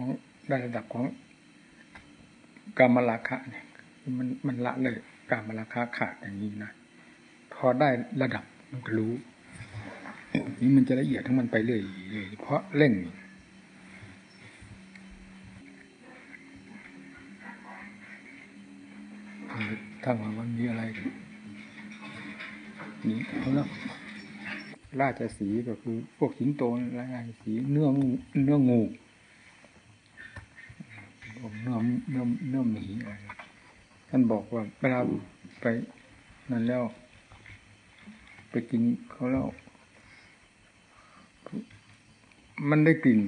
ของได้ระดับของกามราคะเนี่ยมันมันละเลยกามราคะขาดอย่างนี้นะพอได้ระดับมันก็รู้นี่มันจะละเอียดทั้งมันไปเรื่อยเลยเพราะเร่งถ้าว่ามันมีอะไร นี่เอาละราชสีก็คือพวกสิงโตราชสีเนื้องูเนื้องู เนื้อเนื้อเนื้อหมีอะไรท่านบอกว่าเวลาไปนั่นแล้ว ไปกินเขาแล้วมันได้กลิ่น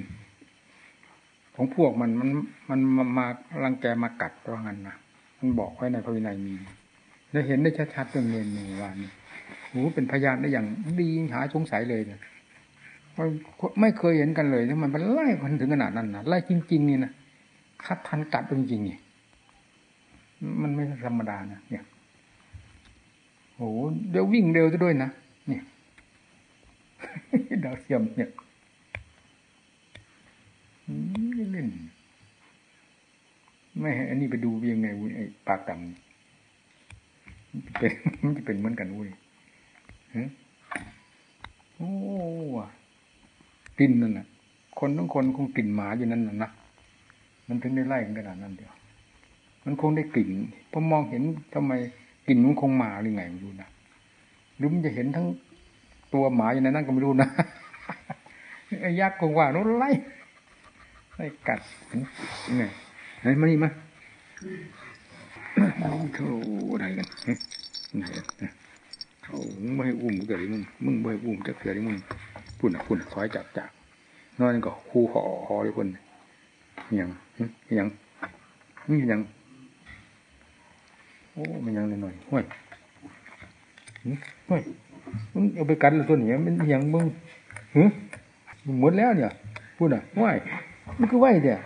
ของพวกมันมันมันมามารังแกมากัดว่างั้นนะมันบอกไว้ในพระวินัยมีแล้วเห็นได้ชัดๆเรื่องเรียนหนึ่งวันโอ้เป็นพยานได้อย่างดีหาสงสัยเลยเนี่ยไม่เคยเห็นกันเลยที่มันไปไล่กันถึงขนาดนั้นนะไล่จริง ๆ นี่นะ คัดทันกัดจริงๆนี่มันไม่ธรรมดานะเนี่ยโอ้เดี๋ยววิ่งเร็วจะด้วยนะเนี่ยดาวเทียมเนี่ยเล่นไม่ให้อันนี้ไปดูยังไงวุ้ยไอ้ปากดำเป็นมันจะเป็นเหมือนกันวุ้ยโอ้กินนั่นน่ะ คนทั้งคนคงกลิ่นหมาอยู่นั่นน่ะนะ มันถึงได้ไล่กันขนาดนั้นเดียว มันคงได้กลิ่นพอมองเห็นทำไมกลิ่นมันคงหมาหรือไงไม่รู้นะหรือมันจะเห็นทั้งตัวหมาอยู่ในนั้นก็ไม่รู้นะไอ้ยักษ์คงว่านู้นไล่ไล่กัดไงไหนมานี่มาโธ่อะไรกันไหนเขาไม่ให้อุ้มเกิดมึงมึงไม่ให้อุ้มจะเกิดมึงพุ่นอะพุ่นถอยจับจับนอนก็คู่ห่อหอเลยคน ยังยังนี่ยังโอ้มันยังหน่อยห้วยห้วยมึงเอาไปกันตัวนี้มันยังมึงหืมหมดแล้วเนี่ยพูดอะห้วยมันก็ไหวเดี๋ย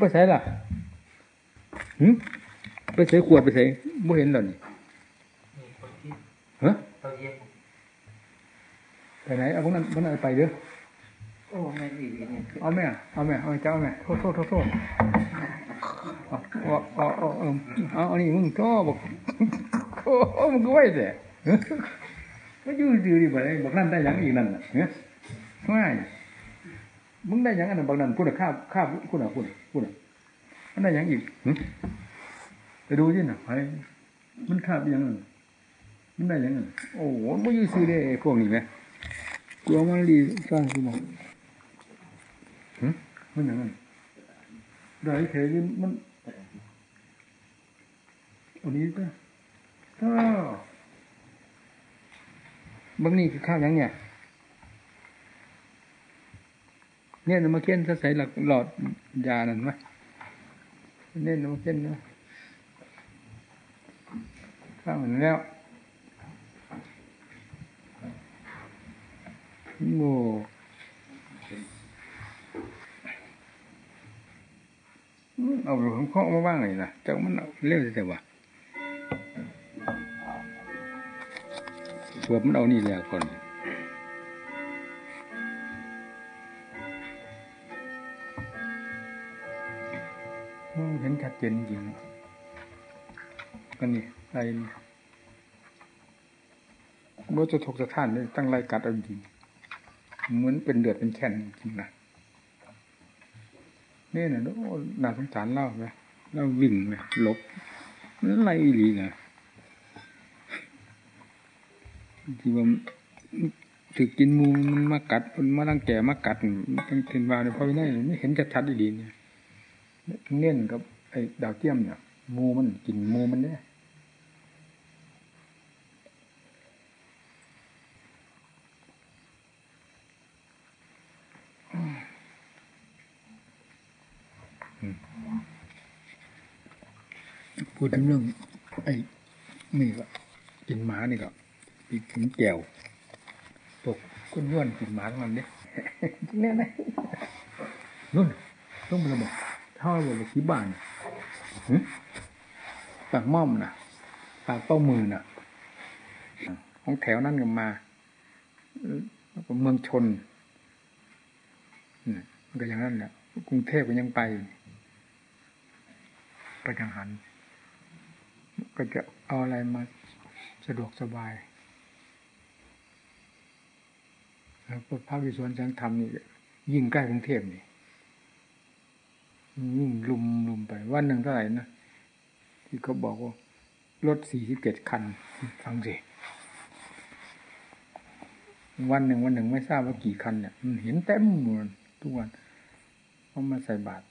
ไปใส่ล่ะหืมไปใส่ขวดไปใส่ไม่เห็นหรอนี่ฮะไปไหนเอาพวกนั้นพวกนั้นไปเด้อ โอ้ไม่ดีเนี่ยเอาแม่เอาแม่เอาเจ้าแม่โทษโทษโทษโทษเอาเอาเอาเอาอันนี้มึงก็บอกโอ้มึงก็ไหวแต่ก็ยืดยืดไปบอกนั่นได้ยังอีกนั่นเนี่ยไม่มึงได้ยังอันนั้นบางนั้นพูดข้าข้าพูดอะพูดพูดอะมันได้ยังอีกไปดูที่น่ะไปมันข้ายังมันได้ยังไงโอ้โหไม่ยืดซื้อได้พวกนี้ไหมกลัวมันรีสร้างสมอง มันอย่างนั้นได้เฉยมันอันนี้ก็ถ้าบางนี่คือข้าวยังเนี่ยเนี่ยมาเค้นถ้าใส่หลักหลอดยานั่นไหมเนี่ยมาเค้นนะข้าวเหมือนแล้วโง่ เอาหลวงพ่อมาว่างเลยนะแต่มันเร็วแต่ว่าเผื่อมันเอานี่แล้วก่อนเห็นชัดเจนจริงกันนี่ไรเมื่อจะถกสะท้านตั้งไรกัดเอาจริงเหมือนเป็นเดือดเป็นแค่นจริงนะ นี่นะโอ้น่าสงสารเล่าไหมเล่าวิ่งไหลบนั่นอะไรดีนะที่ว่าถือกินมูมันมากัดมันมาตั้งแก่มากัดตั้งเทนวาเนี่ยพอไม่ได้ไม่เห็นจะชัดดีเนี่ยเน่นกับไอ้ดาวเทียมเนี่ยมูมันกินมูมันเนี่ย พูดถึงเรื่อง ไอ้นี่ก็กินหมานี่ก็อีกถึงแก้วตกก้นย้วนกินหมาทั้งนั้นเนี่ยเนี่ยนะนุ่นต้องมาบอกเท่าไหร่ที่บ้านปากม่อมน่ะปากเป้ามือน่ะของแถวนั่นกันมาเมืองชนมันก็อย่างนั้นแหละกรุงเทพก็ยังไป ไปทางหัน ก็จะเอาอะไรมาสะดวกสบาย แล้วก็ภาควิสวนแสงธรรมนี่ยิ่งใกล้กรุงเทพนี่ยิ่งลุมลุมไป วันหนึ่งเท่าไหร่นะที่เขาบอกว่ารถสี่สิบเจ็ดคัน ฟังสิวันหนึ่งวันหนึ่งไม่ทราบว่ากี่คันเนี่ยมันเห็นเต็มหมดทุกวันเขามาใส่บาตร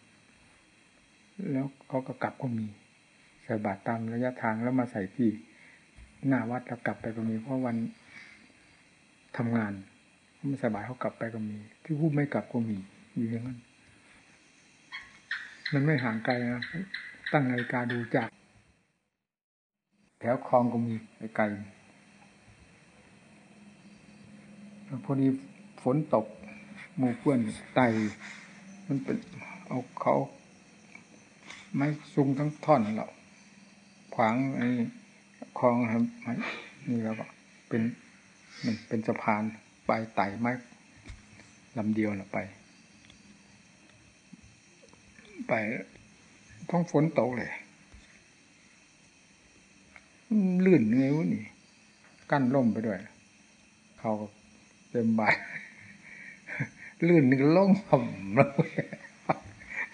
แล้วเขาก็กลับก็มี ใส่บาตรตามระยะทางแล้วมาใส่ที่หน้าวัดแล้วกลับไปก็มีเพราะวันทำงานเขามาใส่บาตรเขากลับไปก็มี ที่ผู้ไม่กลับก็มีอยู่อย่างนั้นมันไม่ห่างไกลนะตั้งนาฬิกาดูจากแถวคลองก็มีไกลพอดีฝนตกหมู่เพื่อนไตมันเป็นเอาเขา ไม้ซุงทั้งท่อนเรา ขวางไอ้คลองครับนี่แล้วก็เป็นมันเป็นสะพานไปไต่ไม้ลำเดียวนะไป ไปท้องฝนตกเลยลื่นไงวะนี่ กั้นล่มไปด้วย เขาเต็มใบลื่นนึงล่งห่มเลย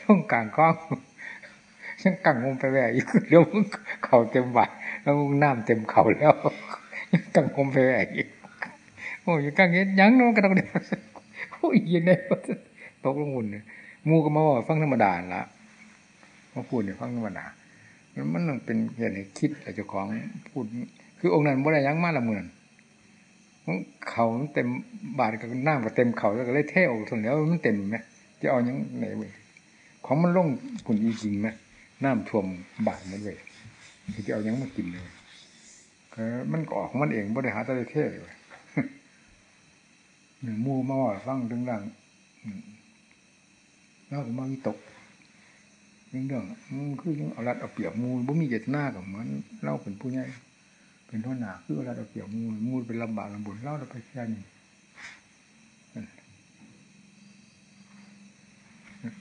ต้องกางกล้อง ยังกังงมไปแหวกอีกเดี๋ยวเข่าเต็มใบแล้วน้ำเต็มเข่าแล้วยังกังงมไปแหวอีกโอ้ยกังเงี้ยยังน้องกระดองเดียวโอ้ยยินเลยตกลงหุ่นมูก็มาว่าฟังธรรมดาละมาพูดเนี่ยฟังธรรมดามันมันเป็นเหตุให้คิดแต่เจ้าของพูด คือองค์นั้นบ่ได้ยังมาละเมือนเขาเต็มบาทกับน้ำก็เต็มเขาแล้วก็เลยเท่ออกส่วนแล้วมันเต็มไหมจะเอายังไหนเว้ยของมันล่งผุนจริงไหม น้ำท่วมบาทมันเว้ยจะเอายังมากินเลยมันก็ออกของมันเองบ่ได้หาแต่เท่เลยหนึ่งมูมาว่าฟังดึงดังแล้วก็มาวิตกเรื่องเรื่องคือยังเอารัดเอาเปรียบมูบ่มีเจตนากับมันเล่าเป็นผู้ใหญ่เป็นท่อหนาคือเราเอาเปรียบมูมูเป็นลำบากลำบุญเล่าเราไปแค่นี้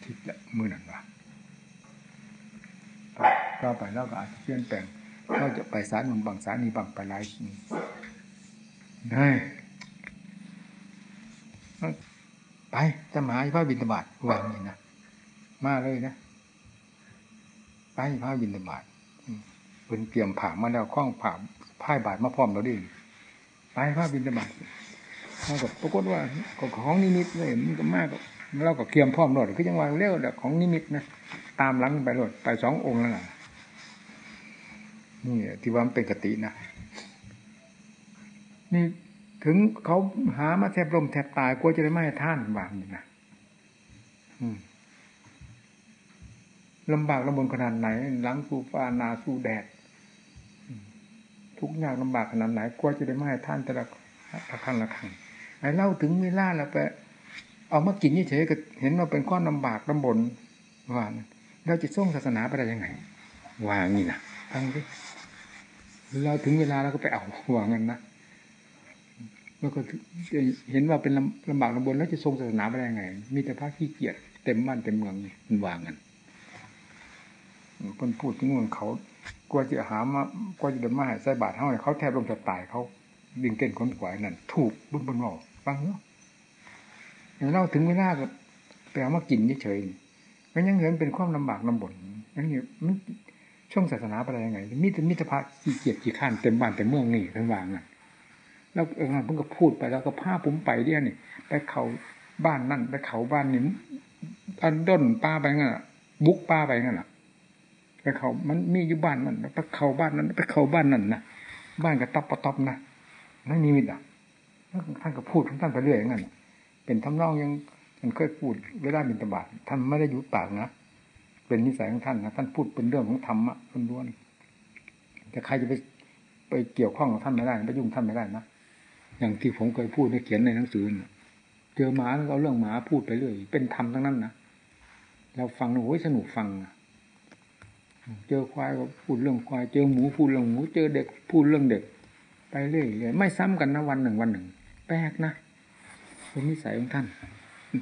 ทิศละมือนั่นวะ ก็ไปแล้วก็อาจจะเปลี่ยนแปลงเราจะไปสารนุนบางสารนี้บางไปหลายได้ไปจะมาพระบินตบาทวางนี่นะมาเลยนะไปพระบินตบาทเป็นเตรียมผ่ามาแล้วคล้องผ่าพ่ายบาทมาพร้อมเราดิไปพระบินตบาทเราก็ปรากฏว่าของนิมิตเลยมันก็มากเราก็เกียมพร้อมรถคือยังวางเร็วแต่ของนิมิตนะตามหลังไปรถไปสององค์แล้วล่ะ นี่ที่ว่ามันเป็นกตินะนี่ถึงเขาหามาแทบลมแทบตายกลัวจะได้ไม่ให้ท่านบางนี่นะลำบากลำบนขนาดไหนหลังสู้ฟ้านาสู้แดดทุกอย่างลำบากขนาดไหนกลัวจะได้ไม่ให้ท่านแต่ละละครั้งละครั้งไอ้เล่าถึงเวลาแล้วไปเอามากินเฉยๆก็เห็นว่าเป็นข้อลำบากลำบนว่าเราจะส่งศาสนาไปได้ยังไงว่างี้นะฟังดิ เราถึงเวลาเราก็ไปเอาว่างั้นนะแล้วก็เห็นว่าเป็นลำบากลำบนแล้วจะทรงศาสนาไปได้ยังไง มีแต่พระขี้เกียจเต็มบ้านเต็มเมืองนี่มันวางกันคนพูดถึงเมืองเขากลัวจะหามากลัวจะเดินมาหาใส่บาตรเท่าไหร่เขาแทบลงจะตายเขาดิ่งเก่งคนขวายนั่นถูกบุญบนหอกฟังเนาะเล่าถึงเวลาก็ไปเอามากินเฉยๆมันยังเห็นเป็นความลำบากลำบนนั่นนี่มัน ช่วงศาสนาไปได้ยังไงมิตรมิตรภาขี้เกียจขี้ข้านเต็มบ้านเต็มเมืองนี่ทั้งวางอะแล้วเออเพิ่งก็พูดไปแล้วก็พาผมไปเดี่ยนี่ไปเขาบ้านนั่นไปเขาบ้านนี่อันด้นป้าไปงั้นบุกป้าไปงั้นอะไปเขามันมีอยู่บ้านมันไปเขาบ้านนั้นไปเขาบ้านนั่นนะบ้านกระต๊อบกระต๊อบนะนั่นนี่มิตรอะท่านก็พูดท่านไปเรื่อยอย่างนั้นเป็นทำนองยังมันเคยพูดเวลาบินตบาทท่านไม่ได้ยุบปากนะ เป็นนิสัยของท่านนะท่านพูดเป็นเรื่องของธรรมะล้วนๆแต่ใครจะไปไปเกี่ยวข้องกับท่านไม่ได้ไปยุ่งท่านไม่ได้นะอย่างที่ผมเคยพูดในเขียนในหนังสือเจอหมาเราเรื่องหมาพูดไปเรื่อยเป็นธรรมทั้งนั้นนะเราฟังโอ้ยสนุกฟังเจอควายก็พูดเรื่องควาย เจอหมูพูดเรื่องหมู เจอเด็กพูดเรื่องเด็ก ไปเรื่อยๆไม่ซ้ำกันนะวันหนึ่งวันหนึ่ง แปลกนะเป็นนิสัยของท่าน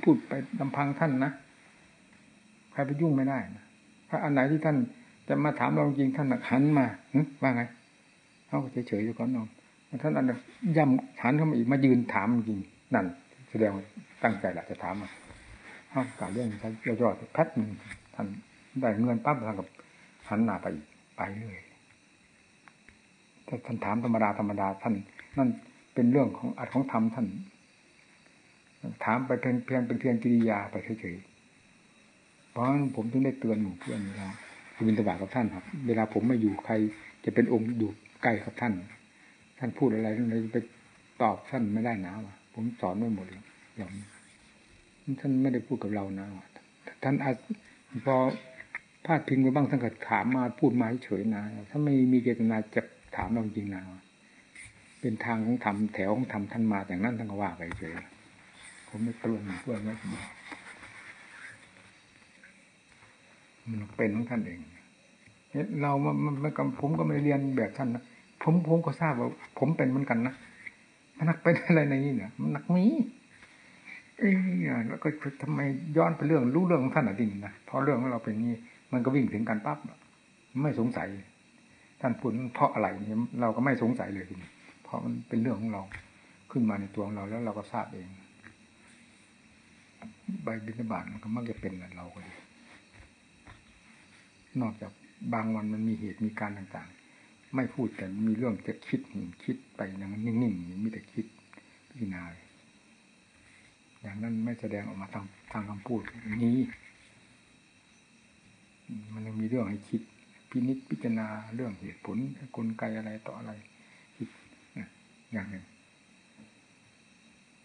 พูดไปลำพังท่านนะ รไปยุ่งไม่ได้นะถ้าอันไหนที่ท่านจะมาถามเราจริงท่านหันมาว่าไงเขาเฉยๆอยู่ก่อนน้องท่านอันนั้นย่ำหันเข้ามาอีกมายืนถามจริงนั่นแสดงตั้งใจแหละจะถามมาเขากล่าวเรื่องท่านย่อๆแป๊บหนึ่งท่านได้เงินปั๊บท่านกับหันหน้าไปอีกไปเลยถ้าท่านถามธรรมดาธรรมดาท่าน นั่นเป็นเรื่องของอัดของธรรมท่าน ถามไปเพียงเพียงเป็นเพียงกิริยาไปเฉย เพราะงั้นผมถึงได้เตือนหมู่เพื่อนเวลาบินตบากับท่านครับ เวลาผมไม่อยู่ใคร จะเป็นองค์อยู่ใกล้กับท่าน ท่านพูดอะไรอะไรไปตอบท่านไม่ได้นะวะผมสอนไม่หมดเลยอย่างนี้ท่านไม่ได้พูดกับเรานะท่านอาจพอพาดพิงไปบ้างท่านก็ถามมาพูดมาเฉยนะถ้าไม่มีเจตนาจะถามเราจริงนะเป็นทางของธรรมแถวของธรรมท่านมาอย่างนั้นท่านก็ว่าไปเฉยผมไม่เตือนเพื่อนไว้ มันเป็นของท่านเองเรามันผมก็ไม่เรียนแบบท่านนะผมผมก็ทราบว่า ผมเป็นเหมือนกันนะมันนักเป็นอะไรในนี้เนี่ยมันนักมีเอ้ยแล้วก็ทำไมย้อนไปเรื่องรู้เรื่องของท่านอะดินนะพอเรื่องของเราเป็นนี้ มันก็วิ่งถึงกันปั๊บไม่สงสัย ท่านพูดเพราะอะไรเนี่ยเราก็ไม่สงสัยเลยทีนี้เพราะมันเป็นเรื่องของเราขึ้นมาในตัวของเราแล้วเราก็ทราบเองใบบิณฑบาตมันก็มักจะเป็นเราก็ดี นอกจากบางวันมันมีเหตุมีการต่างๆ ไม่พูดแต่มีเรื่องจะคิดคิดไปอย่างนิ่งๆมีแต่คิดพิจารณาอย่างนั้นไม่แสดงออกมาทางทางคำพูดนี้ มันยังมีเรื่องให้คิด พินิจพิจารณาเรื่องเหตุผลกลไกอะไรต่ออะไรคิดอย่างหนึ่ง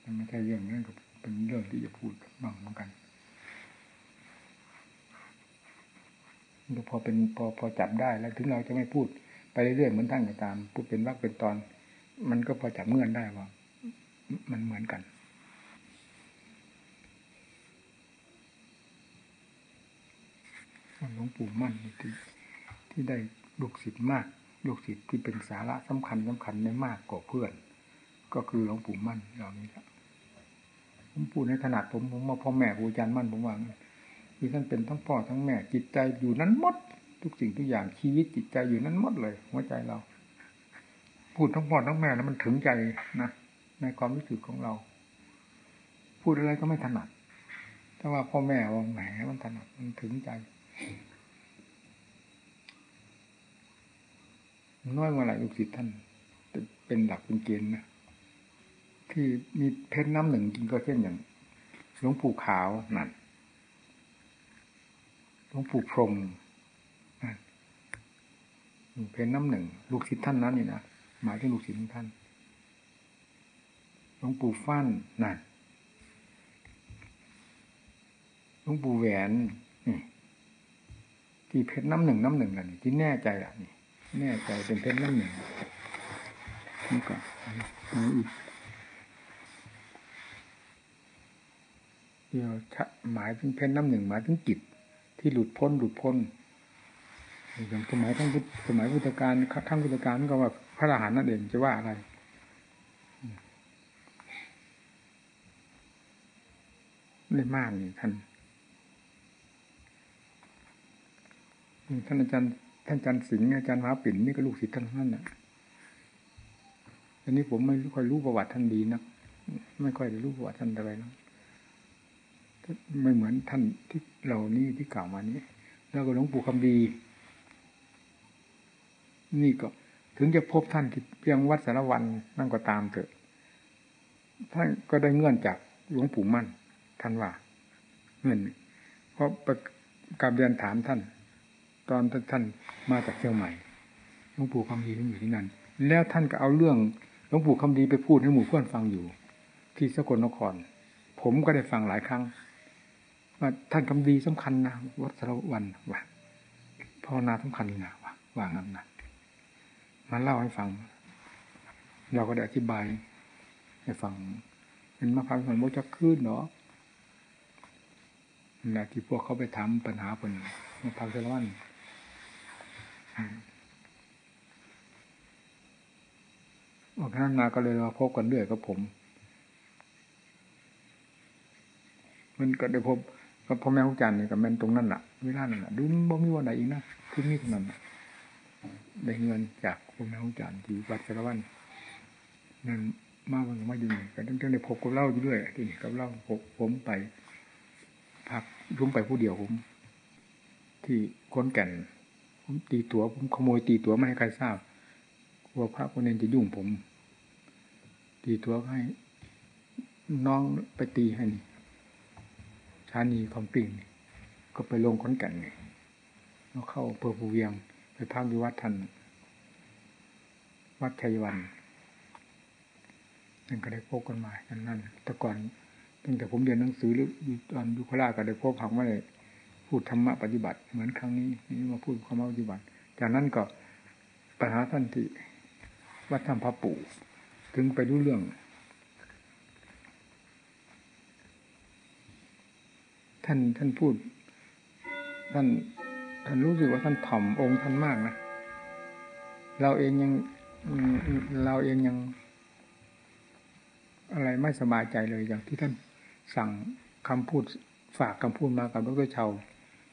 มันไม่ใช่เรื่องนั้นก็เป็นเรื่องที่จะพูดบ้างเหมือนกัน พอเป็นพอพอจับได้แล้วถึงเราจะไม่พูดไปเรื่อยๆเหมือนท่านก็ตาม พูดเป็นวักเป็นตอน มันก็พอจับเงื่อนได้ว่า มันเหมือนกันหลวงปู่มั่นที่ที่ได้ลูกศิษย์มากลูกศิษย์ที่เป็นสาระสำคัญสำคัญในมากกว่าเพื่อน ก็คือหลวงปู่มั่นเหล่านี้ละผมพูดในขนาดผมผมมาพ่อแม่ครูอาจารย์มั่นผมว่าือท่านเป็นทั้งพ่อทั้งแม่จิตใจอยู่นั้นหมด ทุกสิ่งทุกอย่างชีวิตจิตใจอยู่นั้นหมดเลยหัวใจเรา พูดทั้งพ่อทั้งแม่แล้วมันถึงใจนะในความรู้สึกของเรา พูดอะไรก็ไม่ถนัดถ้าว่าพ่อแม่ว่าแหมมันถนัดมันถึงใจน้อยเมื่อไหร่ลูกศิษย์ท่านเป็นหลักเป็นเกณฑ์นะที่มีเพชรน้ำหนึ่งจริงก็เช่นอย่างหลวงปู่ขาวนั่น ลวงปู่พรมเพชรน้ำหนึ่ง ลูกศิษย์ท่านนั้นนี่นะหมายถึงลูกศิษย์ของท่านหลวงปู่ฟั่นนั่นหลวงปู่แหวนนี่ที่เพชรน้ำหนึ่งน้ำหนึ่งนั่นที่แน่ใจอะนี่ แน่ใจเป็นเพชรน้ำหนึ่งนี่ก็อีกเดี๋ยวหมายถึงเพชรน้ำหนึ่งหมายถึงจิต ที่หลุดพ้นหลุดพ้นอย่างสมัยทั้งสมัยพุทธกาลทั้งพุทธกาลก็ว่าพระอรหันต์นั่นเองจะว่าอะไรไม่มากนี่ท่านท่านอาจารย์ท่านอาจารย์สิงห์อาจารย์มหาปิ่นนี่ก็ลูกศิษย์ท่านนั่นแหละอันนี้ผมไม่ค่อยรู้ประวัติท่านดีนักไม่ค่อยได้รู้ประวัติท่านอะไรนะ ไม่เหมือนท่านที่เหล่านี้ที่กล่าวมานี้ แล้วก็หลวงปู่คำดีนี่ก็ถึงจะพบท่านที่เพียงวัดสารวันนั่นก็ตามเถอะท่านก็ได้เงื่อนจากหลวงปู่มั่น ท่านว่า เงื่อนเพราะการเรียนถามท่าน ตอนท่านมาจากเชียงใหม่หลวงปู่คำดีท่านอยู่ที่นั่น แล้วท่านก็เอาเรื่องหลวงปู่คำดีไปพูดให้หมู่เพื่อนฟังอยู่ ที่สกลนคร ผมก็ได้ฟังหลายครั้ง ว่าท่านคำดีสำคัญนะวัดสารวันว่าภาวนาสำคัญนะว่าว่างั้นนะมาเล่าให้ฟัง เราก็ได้อธิบายให้ฟังเป็นมาพังมันโมจะขึ้นเนาะนี่ที่พวกเขาไปทำปัญหาคนมาพังสารวันออกนั้นนาก็เลยมาพบกันเรื่อยกับผม มันก็ได้พบ ก็พ่อแม่ครูอาจารย์นี่ก็แม่นตรงนั้นแหละเวลานั่นแหละดูบ่มีวันไหนอีกนะคือมีเท่านั้นน่ะได้เงินจากพ่อแม่ครูอาจารย์ที่วัดสารวันนั่นมาวันก็มาอยู่นี่ก็ตั้งได้พบกับเล่าอยู่ด้วยที่นี่กับเล่าผมไปพักรุ่มไปผู้เดียวผม ที่ค้นแก่น ผมตีตัวผมขโมยตีตัวไม่ให้ใครทราบกลัวพระคนนี้จะยุ่งผม ตีตัวให้ น้องไปตีให้นี่ ชานีของปิ่งก็ไปลงค้นแก่นนี่แล้วเข้าอำเภอภูเวียง ไปพักอยู่วัดทันวัดชัยวันนั่นก็ได้พบกันมาอย่างนั้นแต่ก่อนตั้งแต่ผมเรียนหนังสือหรือตอนยุคลาก็ได้พบพังไม่ได้พูดธรรมะปฏิบัติ เหมือนครั้งนี้นี่มาพูดธรรมะปฏิบัติ จากนั้นก็ไปหาท่านที่วัดธรรมพระปู่ถึงไปรู้เรื่อง ท่านท่านพูด ท่านท่านรู้สึกว่าท่านถ่อมองค์ท่านมากนะเราเองยังเราเองยัง อะไรไม่สบายใจเลยอย่างที่ท่านสั่งคำพูดฝากคำพูดมากับดรเชา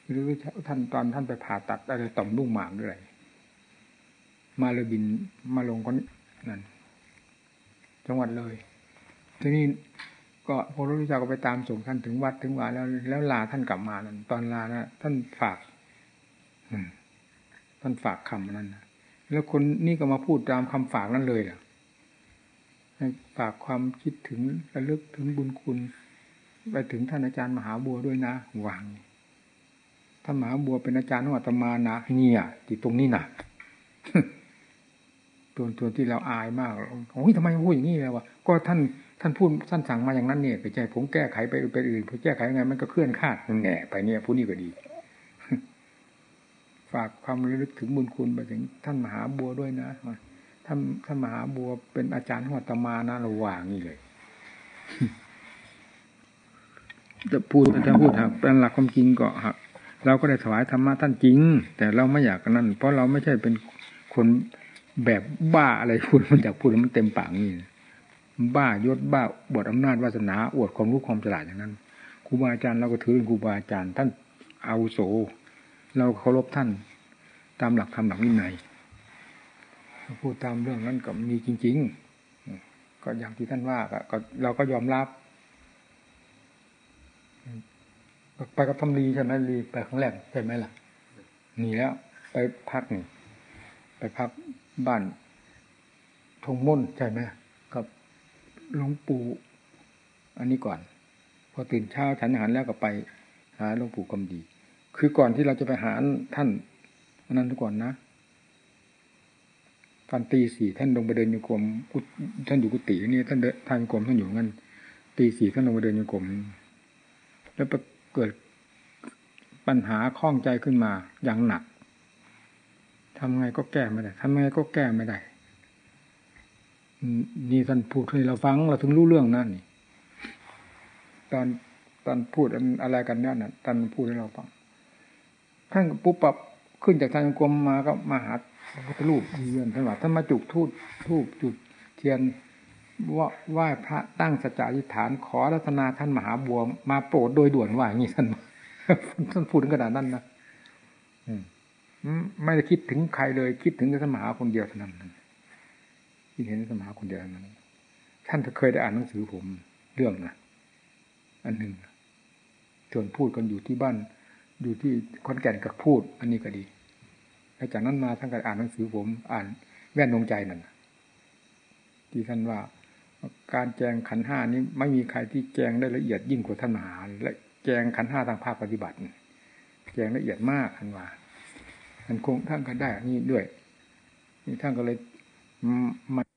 หรือท่านตอนท่านไปผ่าตัดอะไรต่อมลูกหมากด้วยมาเลยบินมาลงคนนั่นจังหวัดเลย ทีนี้ ก็พอรู้จักก็ไปตามส่งท่านถึงวัดถึงวาแล้ว แล้วลาท่านกลับมานั่นตอนลานะท่านฝากท่านฝากคำนั้นนะแล้วคนนี่ก็มาพูดตามคำฝากนั้นเลยอะฝากความคิดถึงระลึกถึงบุญคุณ ไปถึงท่านอาจารย์มหาบัวด้วยนะหวางท่านมหาบัวเป็นอาจารย์ของอาตมานะเนี่ยที่ตรงนี้นะตัวตัวที่เราอายมากโอ้ยทำไมพูดอย่างนี้เลยวะก็ท่าน ท่านพูดท่านสั่งมาอย่างนั้นเนี่ยไปใจผมแก้ไขไปไปอื่นผมแก้ไขยังไงมันก็เคลื่อนคาดมันแหน่ไปเนี่ยผู้นี้ก็ดี ฝากความระลึกถึงบุญคุณไปถึงท่านมหาบัวด้วยนะท่านท่านมหาบัวเป็นอาจารย์ของอาตมานะระหว่างนี่เลยจะพูดถ้าพูดหากเป็นหลักความจริงก็หักเราก็ได้ถวายธรรมะท่านจริง แต่เราไม่อยากกันนั่นเพราะเราไม่ใช่เป็นคนแบบบ้าอะไรพูดมันอยากพูดแล้วมันเต็มปากนี่ บ้ายศบ้าบทอำนาจวาสนาอวดความรู้ความฉลาดอย่างนั้นครูบาอาจารย์เราก็ถือเป็นครูบาอาจารย์ท่านอาวุโส เราเคารพท่านตามหลักธรรมหลักวินัยพูดตามเรื่องนั้นก็มีจริง ๆ ก็อย่างที่ท่านว่าก็เราก็ยอมรับไปกับทำรีใช่ไหมรีไปครั้งแรกใช่ไหมล่ะนี่แล้ว ไปพักนี่ไปพักบ้านทงม่นใช่ไหม หลวงปู่อันนี้ก่อน พอตื่นเช้าฉันอาหารแล้วก็ไป หาหลวงปู่กำดี คือก่อนที่เราจะไปหาท่านอนนั้นทุกก่อนนะตอนตีสี่ท่านลงไปเดินโยกรมท่านอยู่กุฏินี่ท่านเดินทางกรมท่านอยู่งั้นตีสี่ท่านลงไปเดินโยกรมแล้วเกิดปัญหาข้องใจขึ้นมาอย่างหนักทำไงก็แก้ไม่ได้ทำไงก็แก้ไม่ได้ นี่ท่านพูดให้เราฟังเราถึงรู้เรื่องนั่นนี่ตอนตอนพูดอะไรกันเนี่ยน่ะท่านพูดให้เราฟังท่านปุ๊บปับขึ้นจากทางกรมมาก็มาหาพระพุทธรูปเยือนท่านว่าท่านมาจุดทูบทูบจุดเทียนว่าไหว้พระตั้งสัจจะอธิษฐานขอรัตนาท่านมหาบัวมาโปรดโดยด่วนว่าอย่างนี้ท่านท่านพูดถึงขนาดนั้นนะไม่ได้คิดถึงใครเลย คิดถึงท่านมหาคนเดียวเท่านั้น คิดเห็นท่านมหาคนเดียวนั้นท่านเคยได้อ่านหนังสือผมเรื่องนะอันหนึ่งชวนพูดกันอยู่ที่บ้าน อยู่ที่คอนแก่นกับพูด อันนี้ก็ดีแล้วจากนั้นมาท่านก็อ่านหนังสือผม อ่านแว่นดวงใจนั่นที่ท่านว่าการแจงขันห้านี้ไม่มีใครที่แจงได้ละเอียดยิ่งกว่าท่านมหาและแจงขันห้าทางภาคปฏิบัติแจงละเอียดมากท่านว่าท่านคงท่านก็ได้นี่ด้วยนี่ท่านก็เลยมัน